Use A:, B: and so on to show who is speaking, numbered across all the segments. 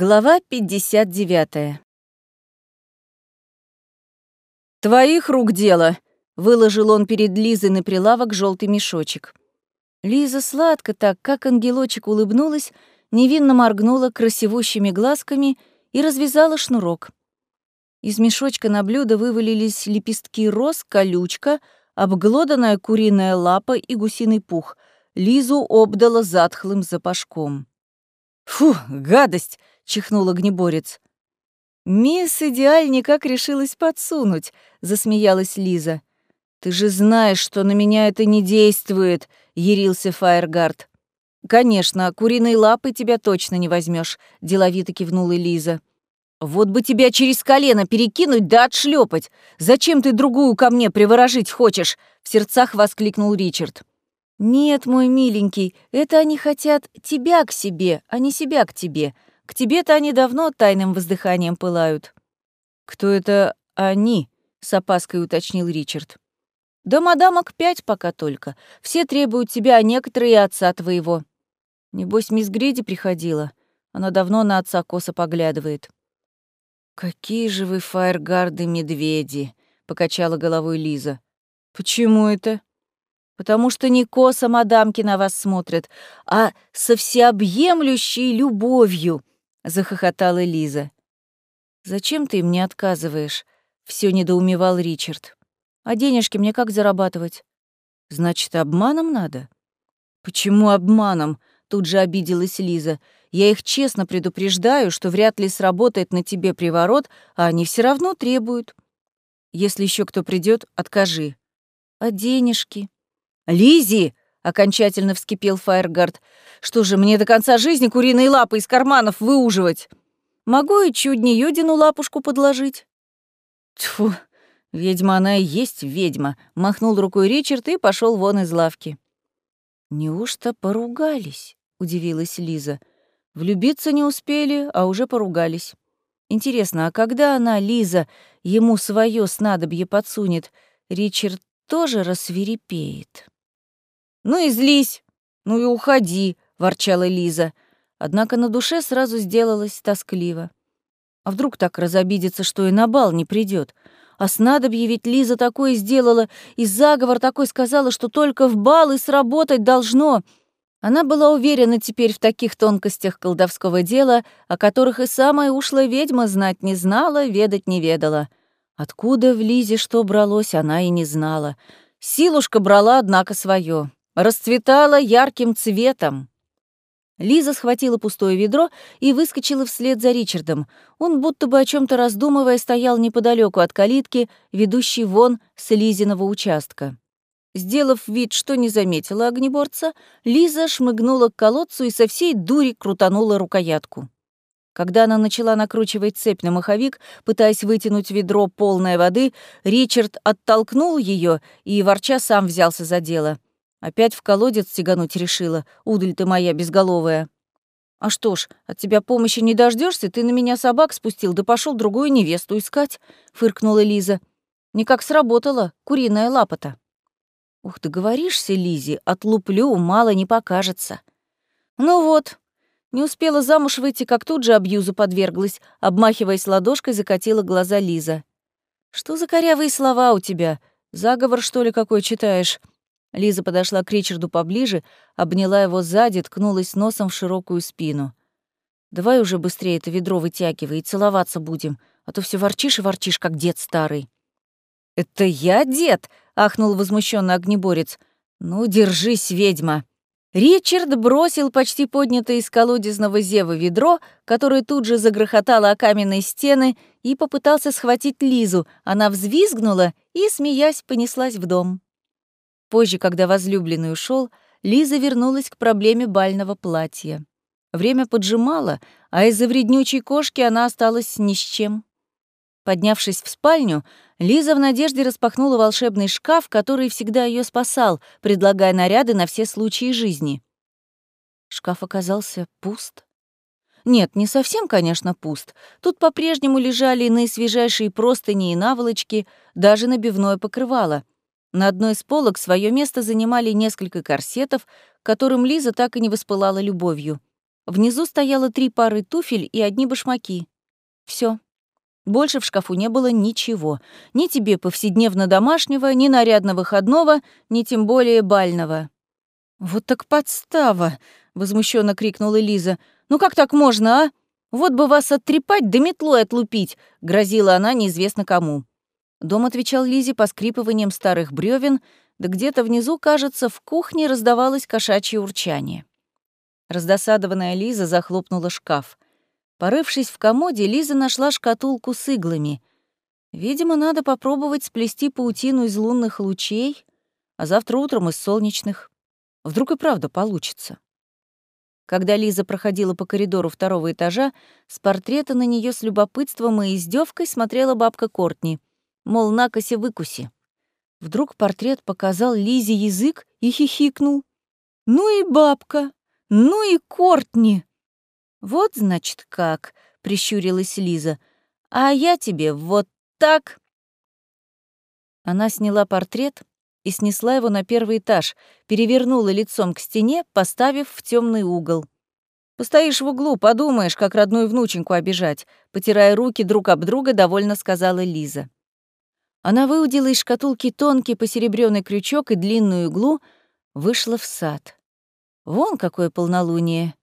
A: Глава 59. «Твоих рук дело!» — выложил он перед Лизой на прилавок желтый мешочек. Лиза сладко так, как ангелочек улыбнулась, невинно моргнула красивущими глазками и развязала шнурок. Из мешочка на блюдо вывалились лепестки роз, колючка, обглоданная куриная лапа и гусиный пух. Лизу обдала затхлым запашком. «Фу, гадость!» Чихнул огнеборец. «Мисс Идеаль никак решилась подсунуть», — засмеялась Лиза. «Ты же знаешь, что на меня это не действует», — ярился Фаергард. «Конечно, куриной лапы тебя точно не возьмешь, деловито кивнула Лиза. «Вот бы тебя через колено перекинуть да отшлепать! Зачем ты другую ко мне приворожить хочешь?» — в сердцах воскликнул Ричард. «Нет, мой миленький, это они хотят тебя к себе, а не себя к тебе», к тебе-то они давно тайным воздыханием пылают». «Кто это они?» — с опаской уточнил Ричард. «Да мадамок пять пока только. Все требуют тебя, а некоторые отца твоего. Небось, мисс Гриди приходила. Она давно на отца косо поглядывает». «Какие же вы, фаергарды-медведи!» — покачала головой Лиза. «Почему это?» «Потому что не косо мадамки на вас смотрят, а со всеобъемлющей любовью», захохотала Лиза. «Зачем ты им не отказываешь?» — все недоумевал Ричард. «А денежки мне как зарабатывать?» «Значит, обманом надо?» «Почему обманом?» — тут же обиделась Лиза. «Я их честно предупреждаю, что вряд ли сработает на тебе приворот, а они все равно требуют. Если еще кто придет, откажи». «А денежки?» «Лизи!» — окончательно вскипел Фаергард. «Что же, мне до конца жизни куриные лапы из карманов выуживать? Могу и чудни Юдину лапушку подложить». «Тьфу, ведьма она и есть ведьма», — махнул рукой Ричард и пошел вон из лавки. «Неужто поругались?» — удивилась Лиза. «Влюбиться не успели, а уже поругались. Интересно, а когда она, Лиза, ему свое снадобье подсунет, Ричард тоже рассверепеет?» «Ну и злись, ну и уходи», — ворчала Лиза. Однако на душе сразу сделалось тоскливо. А вдруг так разобидится, что и на бал не придет? А снадобье ведь Лиза такое сделала, и заговор такой сказала, что только в бал и сработать должно. Она была уверена теперь в таких тонкостях колдовского дела, о которых и самая ушлая ведьма знать не знала, ведать не ведала. Откуда в Лизе что бралось, она и не знала. Силушка брала, однако, свое расцветала ярким цветом. Лиза схватила пустое ведро и выскочила вслед за Ричардом. Он, будто бы о чем то раздумывая, стоял неподалеку от калитки, ведущей вон с Лизиного участка. Сделав вид, что не заметила огнеборца, Лиза шмыгнула к колодцу и со всей дури крутанула рукоятку. Когда она начала накручивать цепь на маховик, пытаясь вытянуть ведро полной воды, Ричард оттолкнул ее и, ворча, сам взялся за дело — Опять в колодец тягануть решила, удаль ты моя безголовая. А что ж, от тебя помощи не дождешься, ты на меня собак спустил, да пошел другую невесту искать, фыркнула Лиза. Никак сработала, куриная лапота. Ух, ты говоришься, Лизе, отлуплю, мало не покажется. Ну вот, не успела замуж выйти, как тут же абьюзу подверглась, обмахиваясь ладошкой, закатила глаза Лиза. Что за корявые слова у тебя? Заговор, что ли, какой читаешь? Лиза подошла к Ричарду поближе, обняла его сзади, ткнулась носом в широкую спину. «Давай уже быстрее это ведро вытягивай и целоваться будем, а то все ворчишь и ворчишь, как дед старый». «Это я дед?» — ахнул возмущенно огнеборец. «Ну, держись, ведьма!» Ричард бросил почти поднятое из колодезного зева ведро, которое тут же загрохотало о каменные стены, и попытался схватить Лизу. Она взвизгнула и, смеясь, понеслась в дом. Позже, когда возлюбленный ушел, Лиза вернулась к проблеме бального платья. Время поджимало, а из-за вреднючей кошки она осталась ни с чем. Поднявшись в спальню, Лиза в надежде распахнула волшебный шкаф, который всегда ее спасал, предлагая наряды на все случаи жизни. Шкаф оказался пуст. Нет, не совсем, конечно, пуст. Тут по-прежнему лежали наисвежайшие простыни и наволочки, даже набивное покрывало — на одной из полок свое место занимали несколько корсетов, которым Лиза так и не воспылала любовью. Внизу стояло три пары туфель и одни башмаки. Все. Больше в шкафу не было ничего. Ни тебе повседневно домашнего, ни нарядно выходного, ни тем более бального. «Вот так подстава!» — возмущенно крикнула Лиза. «Ну как так можно, а? Вот бы вас оттрепать да метлой отлупить!» — грозила она неизвестно кому. Дом отвечал Лизе поскрипыванием старых бревен, да где-то внизу, кажется, в кухне раздавалось кошачье урчание. Раздосадованная Лиза захлопнула шкаф. Порывшись в комоде, Лиза нашла шкатулку с иглами. Видимо, надо попробовать сплести паутину из лунных лучей, а завтра утром из солнечных. Вдруг и правда получится. Когда Лиза проходила по коридору второго этажа, с портрета на нее с любопытством и издевкой смотрела бабка Кортни — мол, накоси-выкуси. Вдруг портрет показал Лизе язык и хихикнул. «Ну и бабка! Ну и Кортни!» «Вот, значит, как!» — прищурилась Лиза. «А я тебе вот так...» Она сняла портрет и снесла его на первый этаж, перевернула лицом к стене, поставив в темный угол. «Постоишь в углу, подумаешь, как родную внученьку обижать», потирая руки друг об друга, довольно сказала Лиза. Она выудила из шкатулки тонкий посеребрённый крючок и длинную иглу, вышла в сад. Вон какое полнолуние.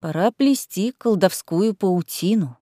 A: Пора плести колдовскую паутину.